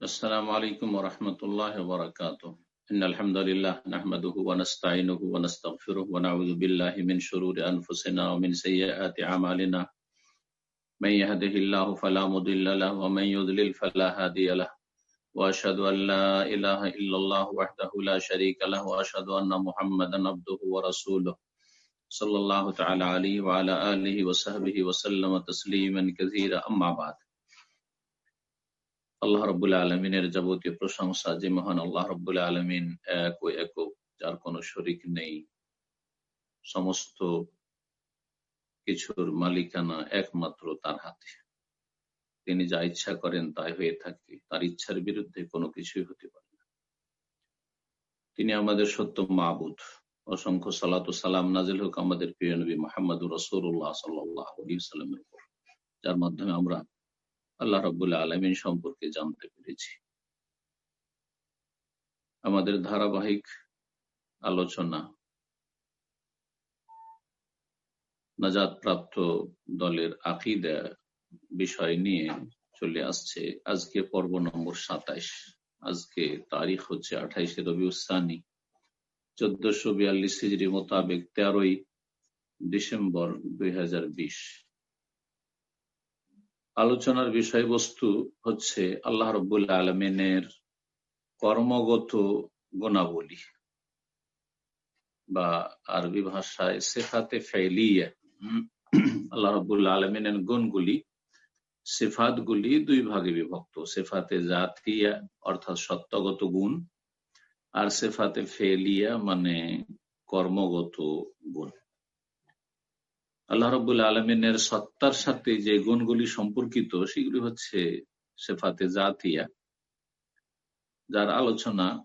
السلام علیکم ورحمۃ اللہ وبرکاتہ۔ ان الحمد للہ نحمده ونستعینه ونستغفره ونعوذ بالله من شرور انفسنا ومن سیئات اعمالنا۔ من يهده الله فلا مضل له ومن يضلل فلا هادي له۔ واشهد ان لا اله الا الله وحده لا شريك له واشهد ان محمدا عبده ورسوله صلی اللہ تعالی علیہ وعلى آلہ وصحبہ وسلم تسلیما كثيرا اما بعد۔ আল্লাহ রবুল্লা আলমিনের যাবতীয় প্রশংসা যে মহান আল্লাহ রবুল্লা আলমিন এক ও একক, যার কোনো শরিক নেই। সমস্ত কিছুর মালিকানা একমাত্র তার হাতে। তিনি যা ইচ্ছা করেন তাই হয়ে থাকে। তার ইচ্ছার বিরুদ্ধে কোনো কিছুই হতে পারে না। তিনি আমাদের সত্য মাহবুদ অসংখ্য সালাত সালাম নাজিল হোক আমাদের প্রিয় নবী মোহাম্মদ রসুল্লাহ সাল্লাহ সাল্লামের উপর, যার মাধ্যমে আমরা আল্লাহ রবুল্লা আলমিন সম্পর্কে জানতে পেরেছি। আমাদের ধারাবাহিক আলোচনা নাজাদ প্রাপ্ত দলের আকিদা বিষয় নিয়ে চলে আসছে। আজকে পর্ব নম্বর সাতাইশ। আজকে তারিখ হচ্ছে আঠাইশে রবি উসানি চোদ্দশো বিয়াল্লিশ হিজড়ি মোতাবেক তেরোই ডিসেম্বর দুই হাজার বিশ। আলোচনার বিষয়বস্তু হচ্ছে আল্লাহ রবুল্লা আলমিনের কর্মগত গুণাবলী বা আরবি ভাষায় সেফাতে ফেলিয়া আল্লাহ রবুল্লা আলমিনের গুণগুলি, সেফাতগুলি দুই ভাগে বিভক্ত। সেফাতে জাতিয়া, অর্থাৎ সত্যগত গুণ, আর সেফাতে ফেলিয়া মানে কর্মগত গুণ। আল্লাহ রবুল্লা আলমিনের সত্তার সাথে যে গুণগুলি সম্পর্কিত, সেগুলি হচ্ছে সেফাতে জাতিয়া, যার আলোচনা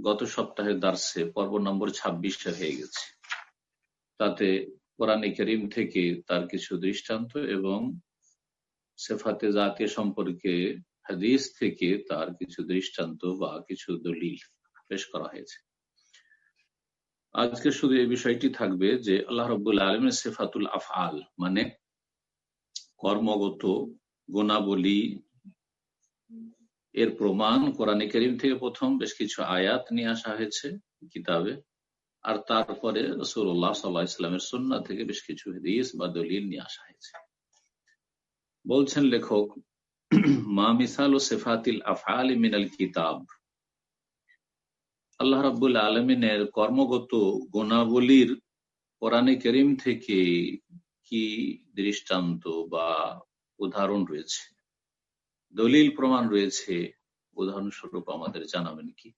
গত সপ্তাহে দার্সে পর্ব নম্বর ছাব্বিশে হয়ে গেছে। তাতে কোরআন করিম থেকে তার কিছু দৃষ্টান্ত এবং সেফাতে জাতীয় সম্পর্কে হাদিস থেকে তার কিছু দৃষ্টান্ত বা কিছু দলিল পেশ করা হয়েছে। আজকে শুধু এই বিষয়টি থাকবে যে আল্লাহ রবুল্লা আলমের সেফাতুল আফআল মানে কর্মগত গুণাবলী, এর প্রমাণ কোরআনে করিম থেকে প্রথম বেশ কিছু আয়াত নিয়ে আসা হয়েছে কিতাবে, আর তারপরে রসুল্লাহ সাল্লাহ ইসলামের সন্না থেকে বেশ কিছু হদিস বা দলিল নিয়ে আসা হয়েছে। বলছেন লেখক, মা মিসাল ও সেফাতিল আফআল মিনাল কিতাব আল্লাহ রাবুল আলমিনের কর্মগত গুণাবলীর কোরআনে করিম থেকে কি দৃষ্টান্ত বা উদাহরণ রয়েছে? দলিল প্রমাণ রয়েছে, উদাহরণস্বরূপ আমাদের জানাবেন কি?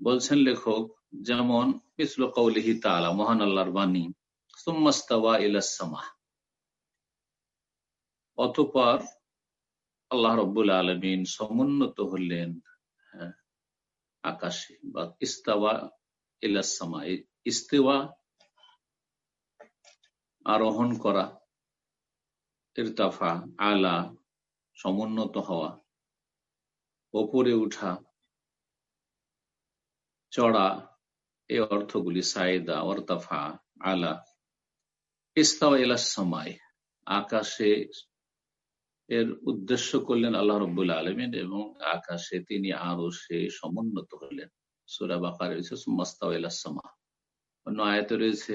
বলছেন লেখক, যেমন কৌলিহি তালা মহান আল্লাহর বাণী সুম্মাস্তাওয়া ইলাসমা অতপর আল্লাহ রব্বুল আলমিন সমুন্নত হলেন হ্যাঁ আকাশে বা ইস্তাওয়া ইলাসমা ইস্তেওয়া আরোহণ করা, ইরতাফা, আলা, সমুন্নত হওয়া, ওপরে উঠা, চড়া, এই অর্থগুলি সাইদা অর্তাফা আলা, ইস্তাওয়া ইলাসমা আকাশে এর উদ্দেশ্য করলেন আল্লাহ রব্বুল্লা আলমিন এবং আকাশে তিনি আরও সে সমুন্নত হলেন। সুরা বাকা রয়েছে সুম্মাস্তাওয়াসমা অন্য আয়তে রয়েছে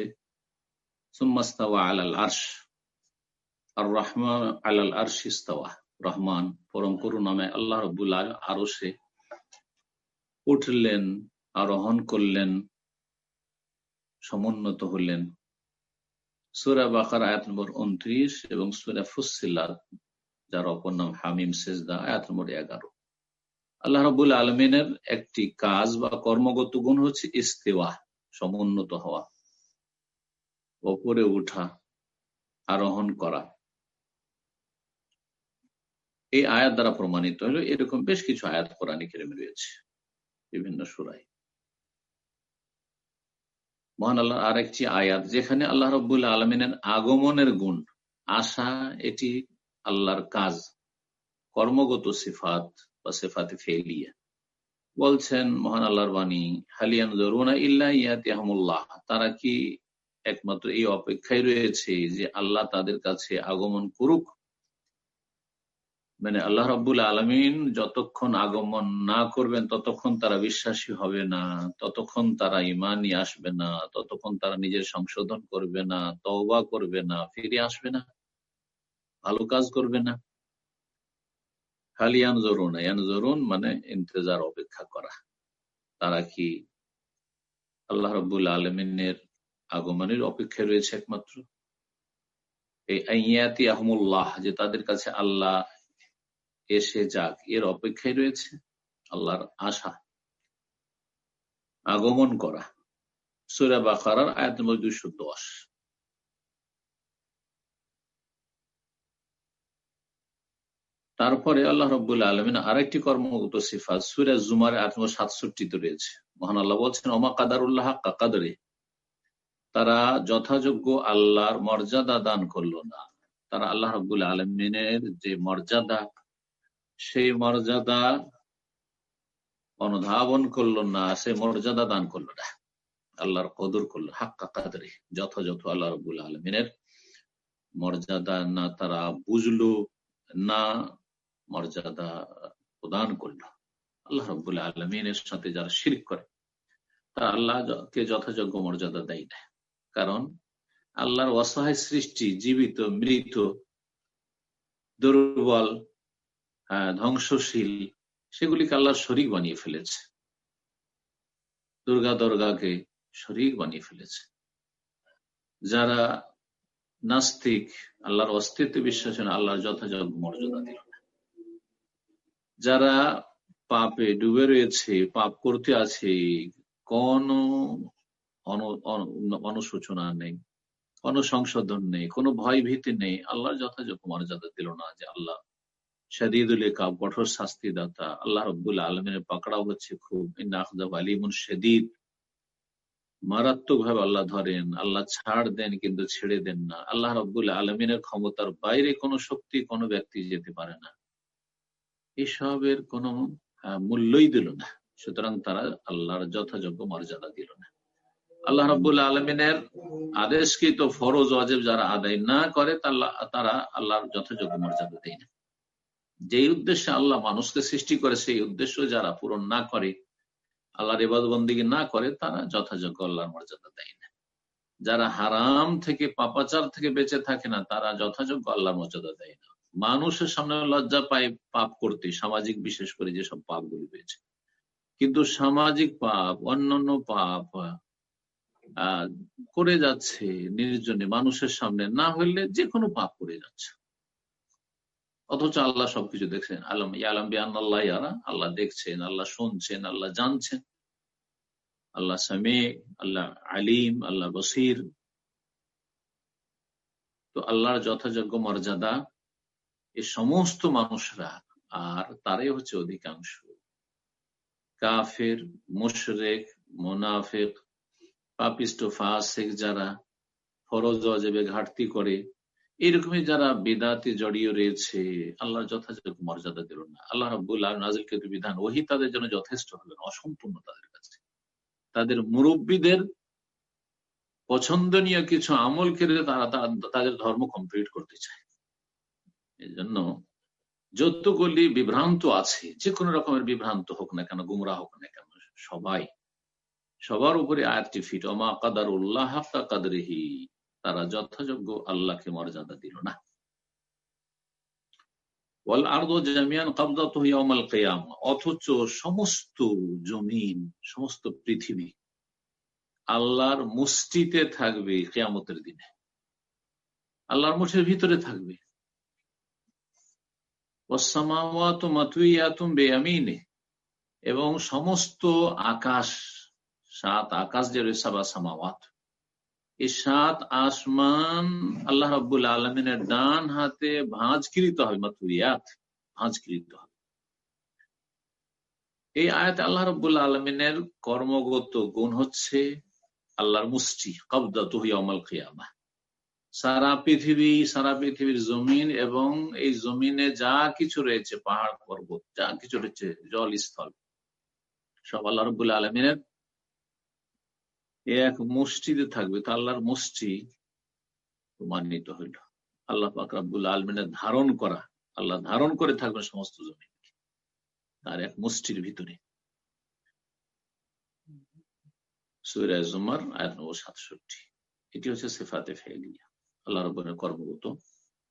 সুম্মাস্তাওয়া আলাল আর্শ আর রহমান আলাল আর্শ ইস্তাওয়া রহমান পরম করু নামে আল্লাহ রব্বুল্লা আরও সে উঠলেন, আরোহণ করলেন, সমুন্নত হলেন। সুরা বাকার আয়াত নম্বর উনত্রিশ এবং সুরা ফুসিল্লার যার অপর নাম হামিম সেজদা আয়াত নম্বর এগারো। আল্লাহ রবুল আলমিনের একটি কাজ বা কর্মগত গুণ হচ্ছে ইস্তেওয়া, সমুন্নত হওয়া, ওপরে উঠা, আরোহণ করা। এই আয়াত দ্বারা প্রমাণিত হলো এরকম বেশ কিছু আয়াত কোরআন কেরেমে রয়েছে, বিভিন্ন সুরাই মহান আল্লাহ আরেকটি আয়াত যেখানে আল্লাহ রবুল্লা আলমিনের আগমনের গুণ, আশা, এটি আল্লাহর কাজ, কর্মগত সিফাত বা সেফাতে ফেলিয়া। বলছেন মহান আল্লাহর বাণী হালিয়ান জরুনা ইল্লা ইয়াতিয়াহমুল্লাহ। তারা কি একমাত্র এই অপেক্ষায় রয়েছে যে আল্লাহ তাদের কাছে আগমন করুক? মানে আল্লাহ রব্বুল আলমিন যতক্ষণ আগমন না করবেন, ততক্ষণ তারা বিশ্বাসী হবে না, ততক্ষণ তারা ইমানই আসবে না, ততক্ষণ তারা নিজের সংশোধন করবে না, তওবা করবে না, ফিরে আসবে না। ভালো কাজ করবে না। খালি জরুন জরুন মানে ইন্তজার অপেক্ষা করা। তারা কি আল্লাহ রব্বুল আলমিনের আগমনের অপেক্ষায় রয়েছে একমাত্র? এই আইয়াতি আহমুল্লাহ, যে তাদের কাছে আল্লাহ এসে যাক, এর অপেক্ষায় রয়েছে আল্লাহর আশা। আগমন করা। সুরা বাকার আয়াত নম্বর দুইশো দশ। তারপরে আল্লাহ রব্বুল আলমিন আরেকটি কর্মগত সিফাত, সুরা জুমার আয়াত নম্বর সাতষট্টিতে রয়েছে। মহান আল্লাহ বলছেন, ওমা কাদারুল্লাহ কাকাদরে তারা যথাযোগ্য আল্লাহর মর্যাদা দান করল না। তারা আল্লাহ রব্বুল আলমিনের যে মর্যাদা, সেই মর্যাদা অনুধাবন করল না সে মর্যাদা দান করল না। আল্লাহর কদর করল, হাক্কা কাদরে, যথাযথ আল্লাহ রবুল আলমিনের মর্যাদা না তারা বুঝলো না। মর্যাদা প্রদান করল। আল্লাহ রবুল আলমিনের সাথে যারা শিরিক করে তারা আল্লাহকে যথাযোগ্য মর্যাদা দেয় না। কারণ আল্লাহর অসহায় সৃষ্টি, জীবিত, মৃত, দুর্বল ধ্বংসশীল, সেগুলিকে আল্লাহ শরিক বানিয়ে ফেলেছে। দুর্গা দর্গাকে শরিক বানিয়ে ফেলেছে। যারা নাস্তিক, আল্লাহর অস্তিত্ব বিশ্বাস আল্লাহর যথাযথ মর্যাদা দিল। যারা পাপে ডুবে রয়েছে, পাপ করতে আছে, কোন অনুশোচনা নেই, কোন সংশোধন নেই, কোনো ভয় ভীতি নেই। আল্লাহর যথাযথ মর্যাদা দিল না যে আল্লাহ শদীদুল কাব কঠোর শাস্তি দাতা আল্লাহ রব্বুল আলমিনের পাকড়াও হচ্ছে খুব। আলিমুন শদীদ। মারাত্মক ভাবে আল্লাহ ধরেন, আল্লাহ ছাড় দেন কিন্তু ছেড়ে দেন না। আল্লাহ রব্বুল আলমিনের ক্ষমতার বাইরে কোনো শক্তি, কোনো ব্যক্তি যেতে পারে না। এসবের কোন মূল্যই দিল না। সুতরাং তারা আল্লাহর যথাযোগ্য মর্যাদা দিল না। আল্লাহ রব্বুল আলমিনের আদেশকৃত ফরজ অজেব যারা আদায় না করে তারা আল্লাহর যথাযোগ্য মর্যাদা দেয় না। যেই উদ্দেশ্যে আল্লাহ মানুষকে সৃষ্টি করে, সেই উদ্দেশ্য যারা পূরণ না করে, আল্লাহর এবাদবন্দিকে না করে, তারা যথাযোগ্য আল্লাহর মর্যাদা দেয় না। যারা হারাম থেকে, পাপাচার থেকে বেঁচে থাকে না, তারা যথাযোগ্য আল্লাহর মর্যাদা দেয় না। মানুষের সামনে লজ্জা পায় পাপ করতে, সামাজিক বিশেষ করে যেসব পাপগুলি রয়েছে। কিন্তু সামাজিক পাপ, অন্যান্য পাপ করে যাচ্ছে নির্জনে মানুষের সামনে, না হইলে যে কোনো পাপ করে যাচ্ছে। অথচ আল্লাহ সবকিছু দেখছেন। আলম ইয়ালাম বিয়ান আল্লাহ ইয়ারা। আল্লাহ দেখছেন, আল্লাহ শুনছেন, আল্লাহ জানছেন। আল্লাহ সামে, আল্লাহ আলিম, আল্লাহ বসির। তো আল্লাহর যথাযোগ্য মর্যাদা এ সমস্ত মানুষরা আর তারাই হচ্ছে অধিকাংশ। কাফের, মুশরেক, মোনাফেক, পাপিষ্ট, ফাসেক যারা ফরজ অজেবে ঘাটতি করে, এরকমই যারা বেদাতে জড়িয়ে রয়েছে, আল্লাহ যথাযথ মর্যাদা দিল না। আল্লাহ রব্বুল্লাহ নাজিলকৃত বিধান, ওহি তাদের জন্য যথেষ্ট হবে না, অসম্পূর্ণ তাদের কাছে। তাদের মুরব্বীদের পছন্দনীয় কিছু আমল করে তারা তাদের ধর্ম কমপ্লিট করতে চায়। এই জন্য যতগুলি বিভ্রান্ত আছে যে কোনো রকমের বিভ্রান্ত হোক না কেন গুমরা হোক না কেন, সবাই, সবার উপরে আয়াতটি ফিট। অমা কাদার উল্লাহ কাদরিহি, তারা যথাযোগ্য আল্লাহকে মর্যাদা দিল না। অথচ সমস্ত জমিন, সমস্ত পৃথিবী আল্লাহর মুষ্টিতে থাকবে কেয়ামতের দিনে। আল্লাহর মুঠের ভিতরে থাকবে। এবং সমস্ত আকাশ, সাত আকাশ যে রয়েছে বা সামাওয়াত। এই সাত আসমান আল্লাহ রব্বুল আলমিনের ডান হাতে ভাঁজকৃত হবে মাতুরিয়াত ভাঁজকৃত হবে। এই আয়াত আল্লাহ রব্বুল্লা আলমিনের কর্মগত গুণ হচ্ছে আল্লাহর মুষ্টি কবদা তুহিয়ামাল খিয়ামা সারা পৃথিবী, সারা পৃথিবীর জমিন এবং এই জমিনে যা কিছু রয়েছে, পাহাড়, পর্বত, যা কিছু রয়েছে জল স্থল সব আল্লাহ রব্বুল্লা আলমিনের। এক মসজিদে থাকবে, তো আল্লাহর মসজিদ প্রমাণিত হইল। আল্লাহ পাকরাবুল আলমিনের ধারণ করা, আল্লাহ ধারণ করে থাকবেন সমস্ত জমিনকে, তার এক মুষ্টির ভিতরে। সুরায় জুমার আয়াত নম্বর সাতষট্টি, এটি হচ্ছে সেফাতে ফেলিয়া। আল্লাহ রবের কর্মগত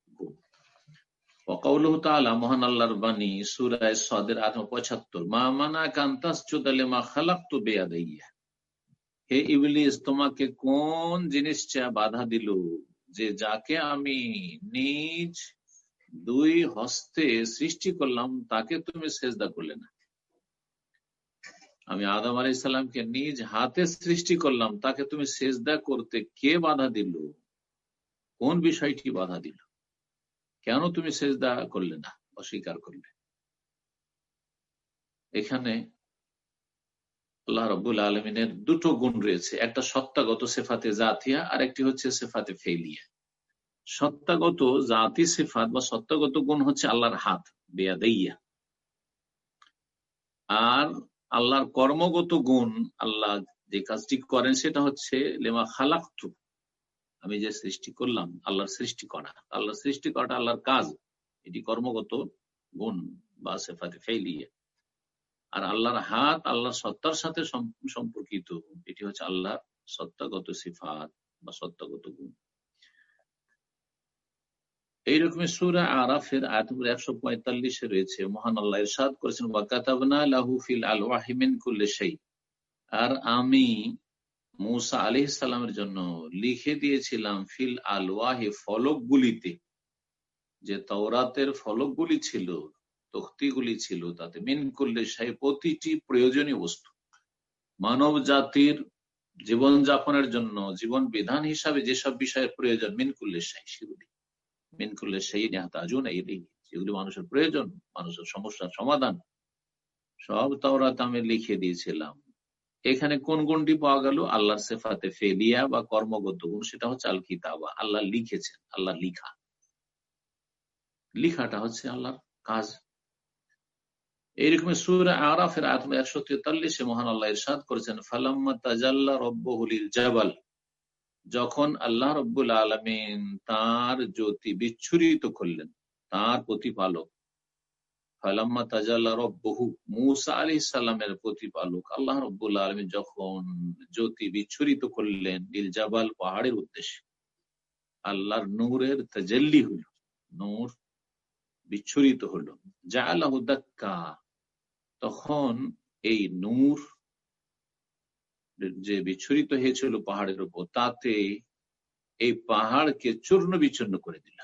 গুণ ওকাউলহ তাআলা, মহান আল্লাহর বাণী, সূরা সাদের 75 মা কান্তাসজুদা লিমা খালাকতু বিয়াদাইয়া হে ইবলিস, তোমাকে কোন বাধা দিল যে যাকে আমি নিজ দুই হস্তে সৃষ্টি করলাম, তাকে তুমি সেজদা করলে না? আমি আদম আলাইসাল্লামকে নিজ হাতে সৃষ্টি করলাম, তাকে তুমি সেজদা করতে কে বাধা দিল? কোন বিষয়টি বাধা দিল? কেন তুমি সেজদা করলে না, অস্বীকার করলে? এখানে আল্লাহ রবুল আলমিনের দুটো গুণ রয়েছে। একটা সত্তাগত সেফাতে জাতিয়া আর একটি হচ্ছে সেফাতে ফেলিয়া সত্তাগত জাতি সেফাত বা সত্তাগত গুণ হচ্ছে আল্লাহর হাত বেয়া দেইয়া আর আল্লাহর কর্মগত গুণ, আল্লাহ যে কাজটি করেন সেটা হচ্ছে, লেমা খালাক্তু আমি যে সৃষ্টি করলাম, আল্লাহর সৃষ্টি করা। আল্লাহর সৃষ্টি করাটা আল্লাহর কাজ। এটি কর্মগত গুণ বা সেফাতে ফেলিয়ে আর আল্লাহর হাত, আল্লাহর সত্তার সাথে সম্পর্কিত। এটি হচ্ছে আল্লাহর সত্তাগত সিফাত বা সত্তাগত গুণ। এইরকম সুরা আরাফের আয়াত একশো পঁয়তাল্লিশে রয়েছে। মহান আল্লাহ ইরশাদ করেছেন ওয়াকাতাবনা লাহু ফিল আল ওয়াহিমিন কুল্লে সেই আর আমি মুসা আলি সালামের জন্য লিখে দিয়েছিলাম, ফিল আলওয়াহি ফলকগুলিতে। যে তওরাতের ফলকগুলি ছিল তক্তিগুলি ছিল, তাতে মিন করলে সেই প্রতিটি প্রয়োজনীয় বস্তু। মানব জাতির জীবন যাপনের জন্য, জীবন বিধান হিসাবে যেসব বিষয়ের প্রয়োজন, মিন করলে সেই সেগুলি। মিন করলে সেই নেহাতাজুন এই যেগুলি মানুষের প্রয়োজন, মানুষের সমস্যার সমাধান। সব তাওরাত আমি লিখে দিয়েছিলাম। এখানে কোন গুণটি পাওয়া গেল? আল্লাহ সেফাতে ফেলিয়া বা কর্মগত গুণ, সেটা হচ্ছে আল কিতাবা আল্লাহ লিখেছেন, আল্লাহ লিখা। লিখাটা হচ্ছে আল্লাহর কাজ। এইরকম সুর আরাফের আত্ম একশো তেতাল্লিশে মহান আল্লাহ ইরশাদ করেছেন, ফালাম্মা রব্বহুলিল জাবাল যখন আল্লাহ রব্বুল আলমিন তার জ্যোতি বিচ্ছুরিত করলেন, তার প্রতিপালক ফালাম্মা তাজাল্লা মুসা সাল্লামের প্রতিপালক। আল্লাহ রব্বুল আলমী যখন জ্যোতি বিচ্ছুরিত করলেন পাহাড়ের উদ্দেশ্যে, আল্লাহর নূরের তাজাল্লি হইল নূর বিচ্ছুরিত হলো। যা আল্লাহ দাক্কা, তখন এই নূর যে বিচ্ছুরিত হয়েছিল পাহাড়ের উপর, তাতে এই পাহাড়কে চূর্ণ বিচ্ছন্ন করে দিল।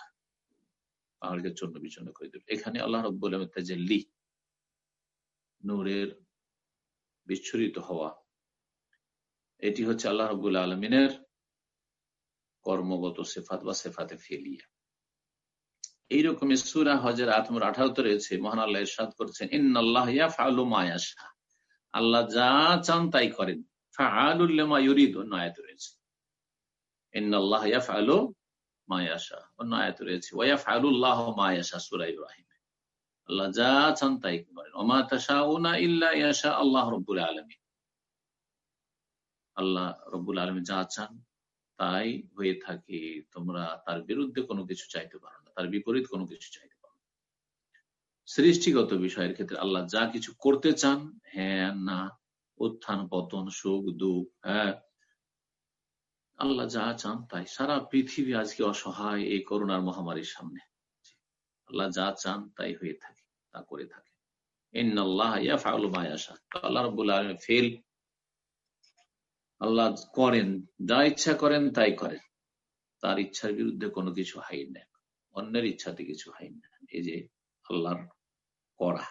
পাহাড়কে চূর্ণ বিচ্ছন্ন করে দিল এখানে আল্লাহ রব্বুল তাজাল্লি নূরের বিচ্ছুরিত হওয়া, এটি হচ্ছে আল্লাহ রবুল্লা আলমিনের কর্মগত সেফাত বা সেফাতে ফেলিয়া। এইরকম সুরা হজের আত্মর আঠারোতে রয়েছে, মহান আল্লাহ ইরশাদ করছেন ইন আল্লাহ মায়াশা আল্লাহ যা চান তাই করেন। আয়াত রয়েছে। ইন আল্লাহ ইয়াফআলু মায়াশা অন্য আয়াত রয়েছে মায়াশা ইব্রাহিম। আল্লাহ যা চান তাই করেন। ওমা ইল্লা ইয়াশা আল্লাহ আল্লাহ যা চান তাই হয়ে থাকে। তোমরা তার বিরুদ্ধে কোনো কিছু চাইতে পারো না, তার বিপরীত কোনো কিছু চাইতে পারো না। সৃষ্টিগত বিষয়ের ক্ষেত্রে আল্লাহ যা কিছু করতে চান হ্যাঁ না, উত্থান, পতন, সুখ, দুঃখ হ্যাঁ আল্লাহ যা চান তাই। সারা পৃথিবী আজকে অসহায় এই করোনার মহামারীর সামনে। আল্লাহ যা চান তাই হয়ে থাকে, তা করে থাকে। আল্লাহ করেন, যা ইচ্ছা করেন তাই করেন। তার ইচ্ছার বিরুদ্ধে কোনো কিছু হাইন নেন অন্যের ইচ্ছাতে কিছু হাইন নেন এই যে আল্লাহর করা।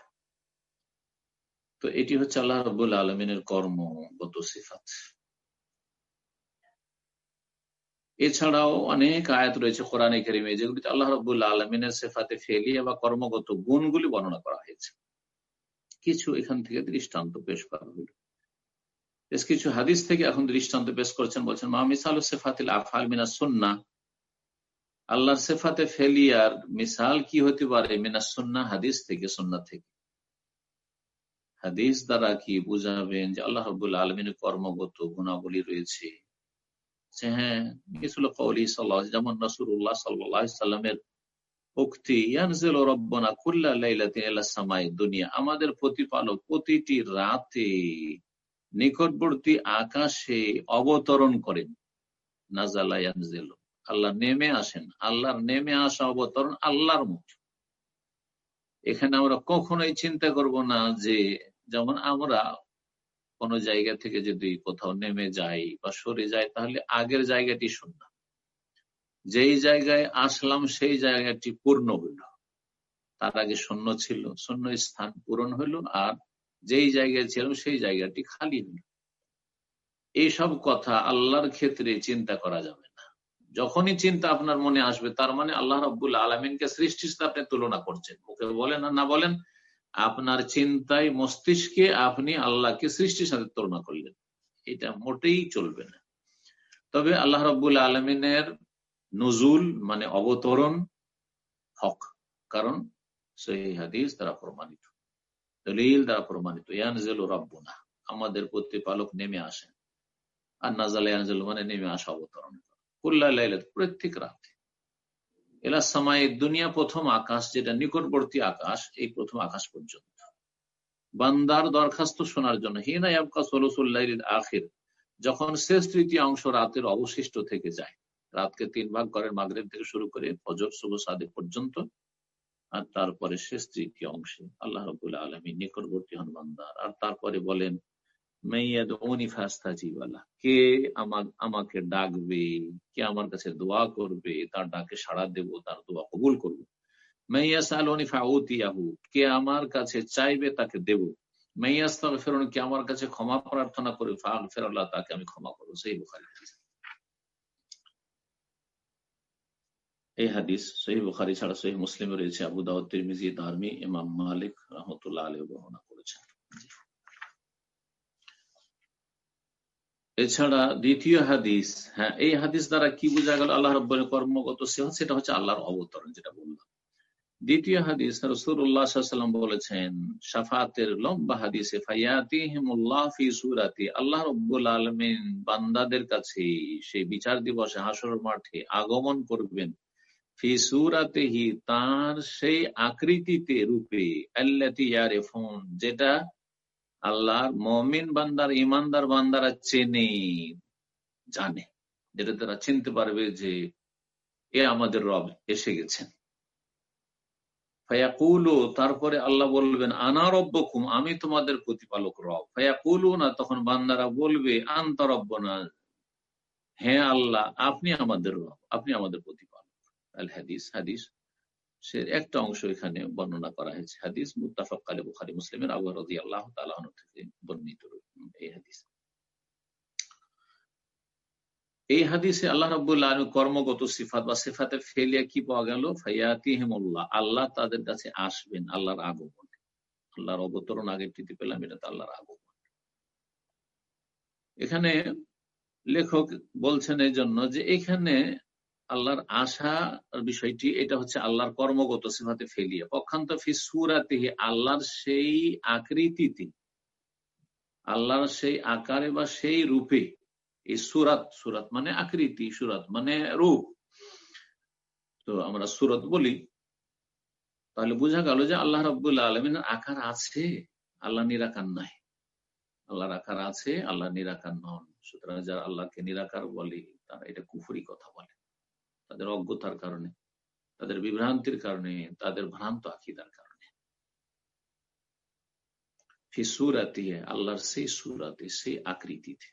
তো এটি হচ্ছে আল্লাহ রবুল আলমিনের কর্মগত সিফাত। এছাড়াও অনেক আয়াত রয়েছে কোরআনে কেরিমে, যেগুলিতে আল্লাহ রবুল আলমিনের সেফাতে ফেলিয়া বা কর্মগত গুণগুলি বর্ণনা করা হয়েছে। কিছু এখান থেকে দৃষ্টান্ত পেশ করা হইল বেশ কিছু হাদিস থেকে এখন দৃষ্টান্ত পেশ করছেন, বলছেন মাহমিসাল সেফাতিল আফাল মিনা সুন্না? আল্লাহর সেফাতে ফেলিয়ার মিসাল কি হতে পারে মিনা সুন্না? হাদিস থেকে, সুন্না থেকে। হাদিস দ্বারা কি বুঝাবেন যে আল্লাহ রবুল্লা আলমিনের কর্মগত গুণাবলী রয়েছে? হ্যাঁ কৌলি সাল্লাহ যেমন সাল্লাহ উক্তি রব্বনা কুল্লা সামাই দুনিয়া, আমাদের প্রতিপালক প্রতিটি রাতে নিকটবর্তী আকাশে অবতরণ করেন। নাজালা ইয়ানজেল, আল্লাহ নেমে আসেন, আল্লাহর নেমে আসা অবতরণ আল্লাহর মুখ। এখানে আমরা কখনোই চিন্তা করব না যে, যেমন আমরা কোন জায়গা থেকে যদি কোথাও নেমে যাই বা সরে যাই, তাহলে আগের জায়গাটি শূন্য। যেই জায়গায় আসলাম, সেই জায়গাটি পূর্ণ হইল। তার আগে শূন্য ছিল। শূন্য স্থান পূরণ হইল আর যেই জায়গায় ছিল সেই জায়গাটি খালি হইল। এইসব কথা আল্লাহর ক্ষেত্রে চিন্তা করা যাবে না। যখনই চিন্তা আপনার মনে আসবে, তার মানে আল্লাহ রব্বুল আলমিনকে সৃষ্টির সাথে আপনি তুলনা করছেন। মুখে বলেন আর না বলেন আপনার চিন্তায় মস্তিষ্কে আপনি আল্লাহকে সৃষ্টির সাথে তুলনা করলেন। এটা মোটেই চলবে না। তবে আল্লাহ রব্বুল আলমিনের নজুল মানে অবতরণ হক। কারণ সেই হাদিস দ্বারা প্রমাণিত। দলিল দ্বারা প্রমাণিত। ইয়ানজেল রব্বুনা, আমাদের প্রতিপালক নেমে আসেন। আর নাজাল মানে নেমে আসা অবতরণ। কুল্লা প্রত্যেক রাতে। এলা সামাই দুনিয়া প্রথম আকাশ, যেটা নিকটবর্তী আকাশ, এই প্রথম আকাশ পর্যন্ত। বান্দার দরখাস্ত শোনার জন্য, হিনা সোলসুল্লাহ আখির, যখন শেষ তৃতীয় অংশ রাতের অবশিষ্ট থেকে যায়, রাতকে তিন ভাগ করেন মাগরেব থেকে শুরু করে ফজর, শুভ সাদে পর্যন্ত, আর তারপরে শেষ তৃতীয় অংশে আল্লাহ রবুল্লা আলমী নিকটবর্তী হন বান্দার। আর তারপরে বলেন আমাকে ডাকবে কে আমার কাছে দোয়া করবে, তার ডাকে সাড়া দেব, তার দোয়া কবুল কে আমার কাছে চাইবে তাকে দেব। ফেরন কে আমার কাছে ক্ষমা প্রার্থনা করে ফেরাল্লাহ তাকে আমি ক্ষমা করব। সেই বুখারি এই হাদিস সহি বুখারি ছাড়া সহি মুসলিমে রয়েছে। আবু দাউদ, তিরমিজি ধার্মি ইমাম মালিক রহমতুল্লাহ আলী বর্ণনা করেছেন। এছাড়া দ্বিতীয় হাদিস হ্যাঁ এই হাদিস দ্বারা কি বোঝা গেল? আল্লাহ রব্বরের কর্মগত সেটা হচ্ছে আল্লাহর অবতরণ যেটা বললাম। দ্বিতীয় হাদিস রসুল্লাহাম বলেছেন সাফাতের লম্বা হাদিসে আল্লাহ রব্বুল আলমিন বান্দাদের কাছে সেই বিচার দিবসে হাসর মাঠে আগমন করবেন। ফি তার সেই আকৃতিতে রূপে ফোন যেটা আল্লাহর মমিন বান্দার ইমানদার বান্দারা চেনে, জানে। যেটা তারা চিনতে পারবে যে এ আমাদের রব, এসে গেছেন। ফায়াকুলু, তারপরে আল্লাহ বলবেন, আনা রব্বকুম, আমি তোমাদের প্রতিপালক রব। ফায়াকুলু না, তখন বান্দারা বলবে, আন্ত না হ্যাঁ আল্লাহ, আপনি আমাদের রব, আপনি আমাদের প্রতিপালক। আল হাদিস হাদিস। সে একটা অংশ এখানে বর্ণনা করা হয়েছে। হাদিস মুতাফাক আলী বুখারি মুসলিমের আবু রাজি আল্লাহ তালাহ থেকে বর্ণিত এই হাদিস। এই হাদিসে আল্লাহ রবুল্লাহ কর্মগত সিফাত বা সিফাতে ফেলিয়া কি পাওয়া গেল? ফাইয়াতি হেমুল্লাহ আল্লাহ তাদের কাছে আসবেন আল্লাহর আগমন। আল্লাহর অবতরণ আগে টিতে পেলাম, এটা তো আল্লাহর আগমন। এখানে লেখক বলছেন এই জন্য যে এখানে আল্লাহর আশা বিষয়টি, এটা হচ্ছে আল্লাহর কর্মগত সিফাতে ফেলিয়া। পক্ষান্ত ফি সুরাতে আল্লাহর সেই আকৃতিতে আল্লাহর সেই আকারে বা সেই রূপে, এই সুরাত সুরাত মানে আকৃতি, সুরাত মানে রূপ। তো আমরা সুরত বলি, তাহলে বোঝা গেল যে আল্লাহ রব্বুল্লাহ আলমিনের আকার আছে, আল্লাহ নিরাকার নাই। আল্লাহর আকার আছে, আল্লাহ নিরাকার নন। সুতরাং যারা আল্লাহকে নিরাকার বলে, তারা এটা কুফুরি কথা বলে। তাদের অজ্ঞতার কারণে, তাদের বিভ্রান্তির কারণে, তাদের ভ্রান্ত আকিদার কারণে। আল্লাহর সেই সুরাতে, সেই আকৃতিতে।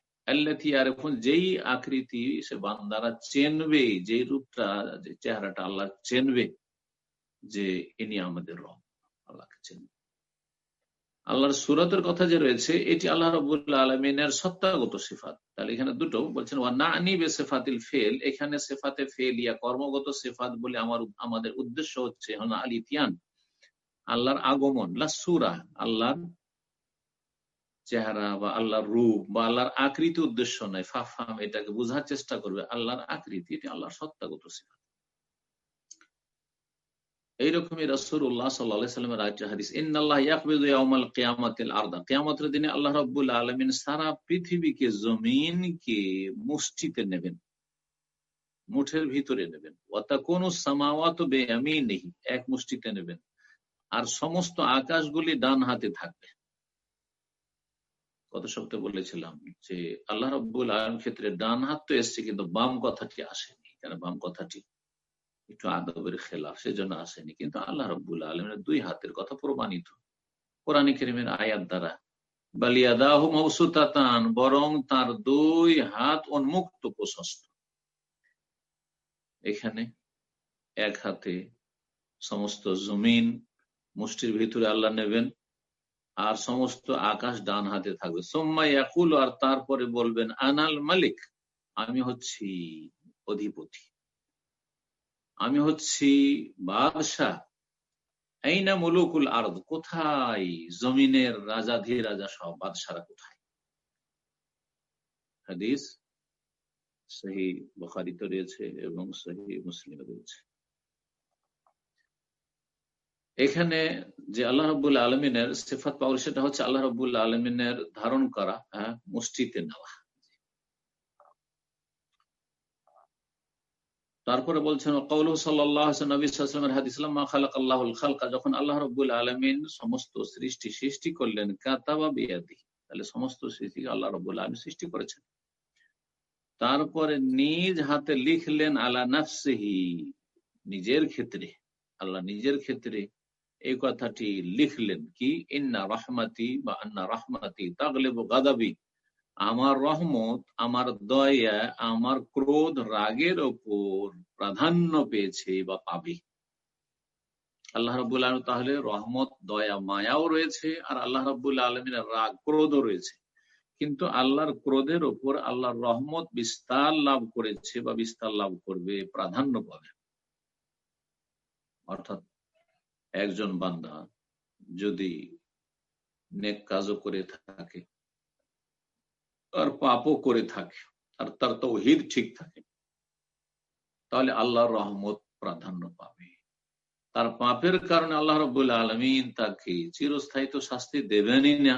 এখন যেই আকৃতি সে বান্দারা চেনবে যে রূপটা, যে চেহারাটা আল্লাহ চেনবে, যে ইনি আমাদের রব, আল্লাহকে চেনবে। আল্লাহর সুরতের কথা যে রয়েছে, এটি আল্লাহ রবুল্লা আলমিনের সত্তাগত সিফাত। তাহলে এখানে দুটো বলছেন না নিবে সেফাতিল ফেল এখানে সেফাতে ফেল ইয়া, কর্মগত সেফাত বলে আমার আমাদের উদ্দেশ্য হচ্ছে আল ইতিয়ান আল্লাহর আগমন সুরা, আল্লাহর চেহারা বা আল্লাহর রূপ বা আল্লাহর আকৃতি উদ্দেশ্য নয়। ফাফাম এটাকে বোঝার চেষ্টা করবে, আল্লাহর আকৃতি, এটি আল্লাহর সত্তাগত সিফাত। এইরকমই রসুর উল্লাহ সাল্লামের আরেকটা হাদিস আর্দা কেয়ামতের দিনে আল্লাহ রব্বুল আলমিন সারা পৃথিবীকে জমিনকে মুষ্টিতে নেবেন, মুঠের ভিতরে নেবেন। অতা কোন সামাওয়াত বেআমি নেই এক মুষ্টিতে নেবেন। আর সমস্ত আকাশগুলি ডান হাতে থাকবে। কত সপ্তাহে বলেছিলাম যে আল্লাহ রব্বুল আলম ক্ষেত্রে ডান হাত তো এসছে, কিন্তু বাম কথাটি আসেনি। কেন? বাম কথাটি একটু আদবের খেলাফ, সেজন্য আসেনি। কিন্তু আল্লাহ রব্বুল আলমের দুই হাতের কথা প্রমাণিত। কোরআনী কেরিমের আয়াত দ্বারা বালিয়াদাহ মৌসুতাতান বরং তার দুই হাত উন্মুক্ত প্রশস্ত। এখানে এক হাতে সমস্ত জমিন মুষ্টির ভিতরে আল্লাহ নেবেন, আর সমস্ত আকাশ ডান হাতে থাকবে। সোম্মা ইয়াকুল, আর তারপরে বলবেন, আনাল মালিক, আমি হচ্ছি অধিপতি। আমি হচ্ছি বাদশাহ। এই না মুলুকুল আরদ? কোথায়? জমিনের রাজা ধীর রাজা সব বাদশারা কোথায়? হাদিস সহি বখারিতে রয়েছে এবং সহি মুসলিম রয়েছে। এখানে যে আল্লাহ রবুল আলমিনের সেফাত পাওয়ার সেটা হচ্ছে আল্লাহ রবুল আলমিনের ধারণ করা হ্যাঁ মুষ্টিতে নেওয়া। তারপরে বলছেন কৌলু সাল্লামের হাদিসলাম খালাক আল্লাহুল খালকা যখন আল্লাহ রবুল আলমিন সমস্ত সৃষ্টি সৃষ্টি করলেন, কাতাবা বিয়াদি, তাহলে সমস্ত সৃষ্টি আল্লাহ রবুল আলম সৃষ্টি করেছেন। তারপরে নিজ হাতে লিখলেন, আলা নাফসিহি নিজের ক্ষেত্রে, আল্লাহ নিজের ক্ষেত্রে এই কথাটি লিখলেন, কি? ইন্না রহমাতি বা আন্না রহমাতি তাগলেব গাদাবি আমার রহমত, আমার দয়া, আমার ক্রোধ রাগের ওপর প্রাধান্য পেয়েছে বা পাবে। আল্লাহ রবুল আলম তাহলে রহমত, দয়া, মায়াও রয়েছে আর আল্লাহ রবুল আলমিনের রাগ, ক্রোধও রয়েছে। কিন্তু আল্লাহর ক্রোধের ওপর আল্লাহর রহমত বিস্তার লাভ করেছে বা বিস্তার লাভ করবে, প্রাধান্য পাবে। অর্থাৎ একজন বান্ধা যদি নেক কাজও করে থাকে আর পাপও করে থাকে, আর তার তৌহিদ ঠিক থাকে। তাহলে আল্লাহর রহমত প্রাধান্য পাবে। তার পাপের কারণে আল্লাহ রবুল্লা আলমিন তাকে চিরস্থায়ী তো শাস্তি দেবেনই না।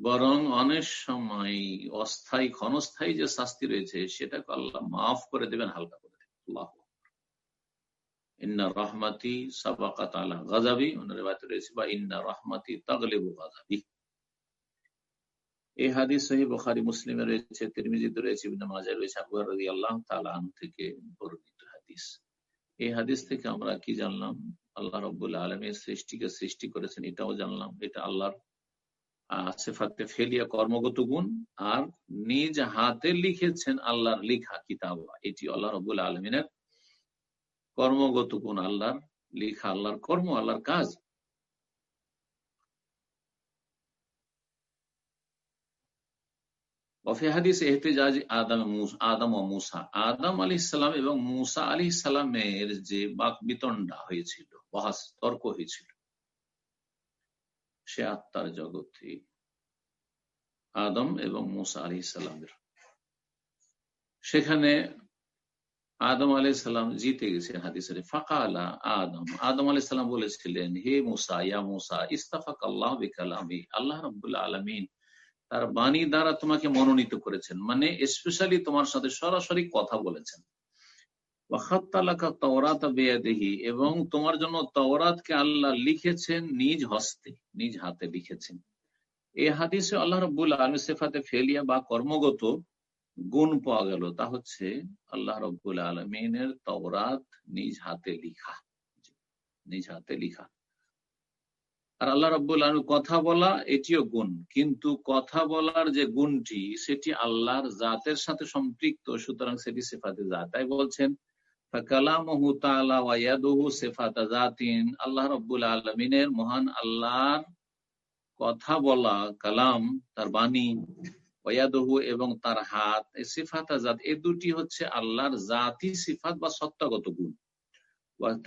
বরং অনেক সময় অস্থায়ী, ক্ষণস্থায়ী যে শাস্তি রয়েছে, সেটাকে আল্লাহ মাফ করে দেবেন, হালকা করে দেবেন। আল্লাহ ইন্না রহমাতি সাবাকাত আলা গাজাবি রয়েছে, বা ইন্না রহমাতি তাগলেবু গাজাবি এই হাদিস সহি বখারি, মুসলিমে রয়েছে, তিরমিজিতে রয়েছে, ইবনে মাজাহ রয়েছে, আবু রাদিয়াল্লাহু তাআলা থেকে বর্ণিত হাদিস। এই হাদিস থেকে আমরা কি জানলাম? আল্লাহ রাব্বুল আলামিন সৃষ্টিকে সৃষ্টি করেছেন, এটাও জানলাম। এটা আল্লাহর সেফাতে ফেলিয়া কর্মগত গুণ, আর নিজ হাতে লিখেছেন আল্লাহর লিখা কিতাব। এটি আল্লাহ রবুল আলমিনের কর্মগত গুণ, আল্লাহর লিখা, আল্লাহর কর্ম, আল্লাহর কাজ। আদম আদম ও মুসা আদম আলী ইসলাম এবং মুসা আলী ইসলামের যে বাক হয়েছিল বহাস তর্ক হয়েছিল সে আত্মার জগতে আদম এবং মুসা আলী ইসলামের সেখানে আদম আলাই সাল্লাম জিতে গেছে হাদিসের ফাঁকা আলা আদম। আদম আলাই সাল্লাম বলেছিলেন, হে মুসা, ইয়া মুসা ইস্তাফাক আল্লাহ বিকালামি, আল্লাহ রবুল্লাহ আলমিন তার বাণী দ্বারা তোমাকে মনোনীত করেছেন। মানে স্পেশালি তোমার সাথে সরাসরি কথা বলেছেন। এবং তোমার জন্য তওরাতকে আল্লাহ লিখেছেন নিজ হস্তে, নিজ হাতে লিখেছেন। এই হাদিসে আল্লাহ রব্বুল আলম সেফাতে ফেলিয়া বা কর্মগত গুণ পাওয়া গেল, তা হচ্ছে আল্লাহ রব্বুল আলমিনের তওরাত নিজ হাতে লিখা। নিজ হাতে লিখা। আর আল্লাহ রব্বুল আলম কথা বলা এটিও গুণ। কিন্তু কথা বলার যে গুণটি, সেটি আল্লাহর জাতের সাথে সম্পৃক্ত, সুতরাং সেটি সেফাতে জাত তাই বলছেন আল্লাহ রব্বুল আলমিনের মহান আল্লাহর কথা বলা কালাম, তার বাণী ওয়াদহু এবং তার হাত। সিফাত জাত এ দুটি হচ্ছে আল্লাহর জাতি সিফাত বা সত্তাগত গুণ। এবং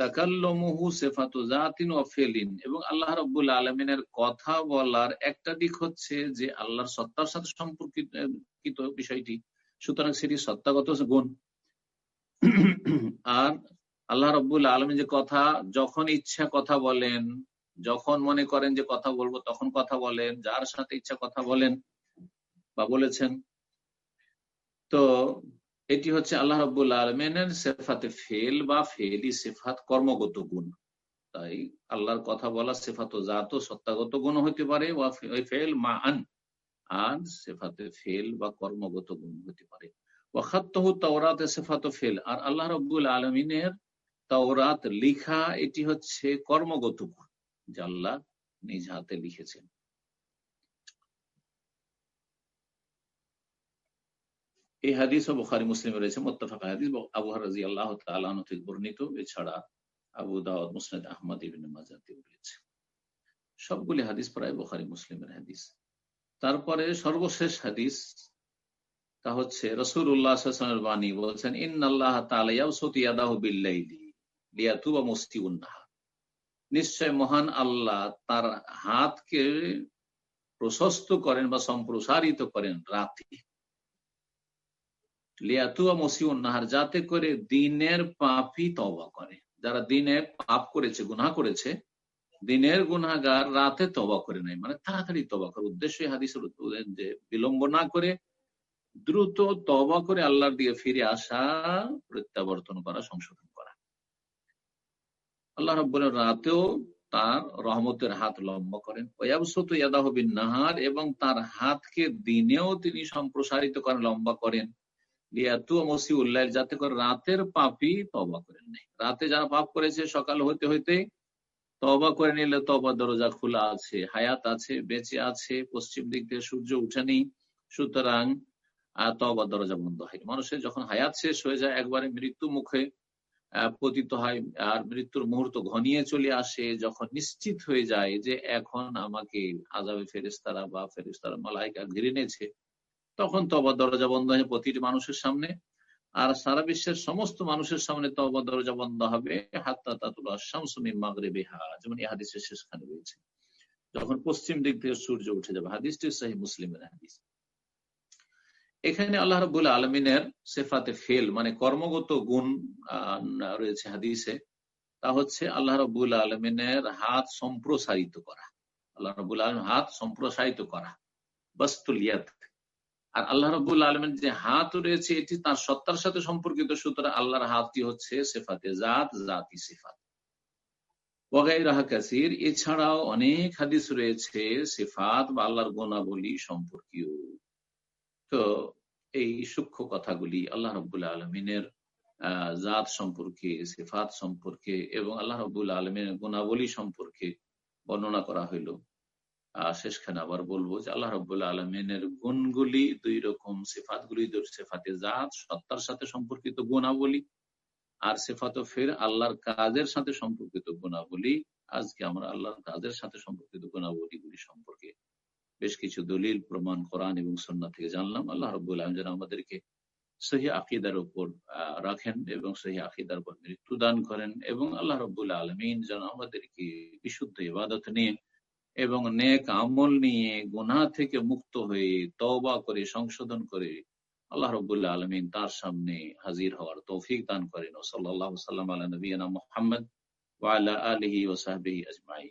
আল্লাহ রব্বুল আলমিনের কথা বলার একটা দিক হচ্ছে যে আল্লাহর সত্তার সাথে সম্পর্কিত বিষয়টি। সুতরাং সেটি সত্তাগত গুণ। আর আল্লাহ রব্বুল আলমী যে কথা, যখন ইচ্ছা কথা বলেন, যখন মনে করেন যে কথা বলব, তখন কথা বলেন, যার সাথে ইচ্ছা কথা বলেন বা বলেছেন, তো এটি হচ্ছে আল্লাহ রব্বুল আলমেনের সেফাতে ফেল বা ফেলি সেফাত কর্মগত গুণ। তাই আল্লাহর কথা বলা সেফাত জাত সত্তাগত গুণ হতে পারে ফেল মা আন আর সেফাতে ফেল বা কর্মগত গুণ হতে পারে। ওয়াখাত্তহু ফেল, আর আল্লাহ রব্বুল আলমিনের তাওরাত লিখা এটি হচ্ছে কর্মগত গুণ, যা আল্লাহ নিজ হাতে লিখেছেন। এই হাদিস ও বুখারি, মুসলিম রয়েছে, মোত্তাফাক হাদিস। আবু রাজি আল্লাহ থেকে বর্ণিত। এছাড়া আবু দাউদ, মুসনাদ, আহমদ ইবনে মাজাতে রয়েছে। সবগুলি হাদিস প্রায় বুখারি, মুসলিমের হাদিস। তারপরে সর্বশেষ হাদিস, তা হচ্ছে রসুল্লাহামের বাণী। বলছেন ইন আল্লাহ নিশ্চয় মহান আল্লাহ তার হাতকে প্রশস্ত করেন বা সম্প্রসারিত করেন রাতে। মসিউন্নাহার যাতে করে দিনের পাপই তবা করে। যারা দিনে পাপ করেছে গুনা করেছে, দিনের গুনাগার রাতে তবা করে নাই। মানে তাড়াতাড়ি তবা করে উদ্দেশ্য হাদিসের যে, বিলম্ব না করে দ্রুত তবা করে আল্লাহর দিকে ফিরে আসা, প্রত্যাবর্তন করা, সংশোধন করা। আল্লাহ রব রাতেও তার রহমতের হাত লম্বা করেন। ওয়াবসত ইয়াদাহবিন নাহার, এবং তার হাতকে দিনেও তিনি সম্প্রসারিত করেন লম্বা করেন। যাতে করে রাতের পাপি তবা করেন নাই রাতে যারা পাপ করেছে, সকাল হইতে হইতে তবা করে নিলে তবা দরজা খোলা আছে, হায়াত আছে, বেঁচে আছে, পশ্চিম দিক থেকে সূর্য উঠেনি সুতরাং তবা দরজা বন্ধ হয়। মানুষের যখন হায়াত শেষ হয়ে যায়, একবারে মৃত্যু মুখে পতিত হয় আর মৃত্যুর মুহূর্ত ঘনিয়ে চলে আসে, যখন নিশ্চিত হয়ে যায় যে এখন আমাকে আজাবে ফেরিস্তারা বা ফেরিস্তারা মালাইকা ঘিরে নিয়েছে তখন তবা দরজা বন্ধ হয়ে প্রতিটি মানুষের সামনে। আর সারা বিশ্বের সমস্ত মানুষের সামনে তবা দরজা বন্ধ হবে। শামসুমি মাগরে বেহা যেমন এই শেষখানে রয়েছে। যখন পশ্চিম দিক থেকে সূর্য উঠে যাবে, হাদিসটি সাহি মুসলিমের হাদিস। এখানে আল্লাহ রবুল আলমিনের সেফাতে ফেল মানে কর্মগত গুণ রয়েছে হাদিসে। তা হচ্ছে আল্লাহ রবুল আলমিনের হাত সম্প্রসারিত করা। আল্লাহ রবুল আলম হাত সম্প্রসারিত করা। বাস্তুলিয়াত আর আল্লাহ রবুল আলমের যে হাত রয়েছে, এটি তার সত্তার সাথে সম্পর্কিত। সুতরাং আল্লাহর হাতটি হচ্ছে? সেফাতে জাত, জাতি সেফাত। এছাড়াও অনেক হাদিস রয়েছে সেফাত বা আল্লাহর গোনাবলী সম্পর্কীয়। তো এই সূক্ষ্ম কথাগুলি আল্লাহ রবুল্লা আলমিনের জাত সম্পর্কে, সেফাত সম্পর্কে এবং আল্লাহ রবুল্লা আলমিনের গুণাবলী সম্পর্কে বর্ণনা করা হইল। শেষখানে আবার বলব যে আল্লাহ রবুল্লা আলমিনের গুণগুলি দুই রকম, সেফাতগুলি সেফাতে জাত, সত্তার সাথে সম্পর্কিত গুণাবলী আর সেফাত ফের আল্লাহর কাজের সাথে সম্পর্কিত গুণাবলী। আজকে আমরা আল্লাহর কাজের সাথে সম্পর্কিত গুণাবলীগুলি সম্পর্কে বেশ কিছু দলিল, প্রমাণ, কোরআন এবং সন্না থেকে জানলাম। আল্লাহ রব্বুল আলম যেন আমাদেরকে সহি আকিদার উপর রাখেন এবং সহি আকিদার উপর মৃত্যু দান করেন এবং আল্লাহ রব্বুল আলমিন যেন আমাদেরকে বিশুদ্ধ ইবাদত নিয়ে এবং নেক আমল নিয়ে গুনা থেকে মুক্ত হয়ে তওবা করে, সংশোধন করে আল্লাহ রবুল্লা আলমিন তার সামনে হাজির হওয়ার তৌফিক দান করেন। সাল্লাহ সাল্লাম আল্লাহ নবীনা মোহাম্মদ ওয়ালা আলহি ওসাহবিহি আজমাই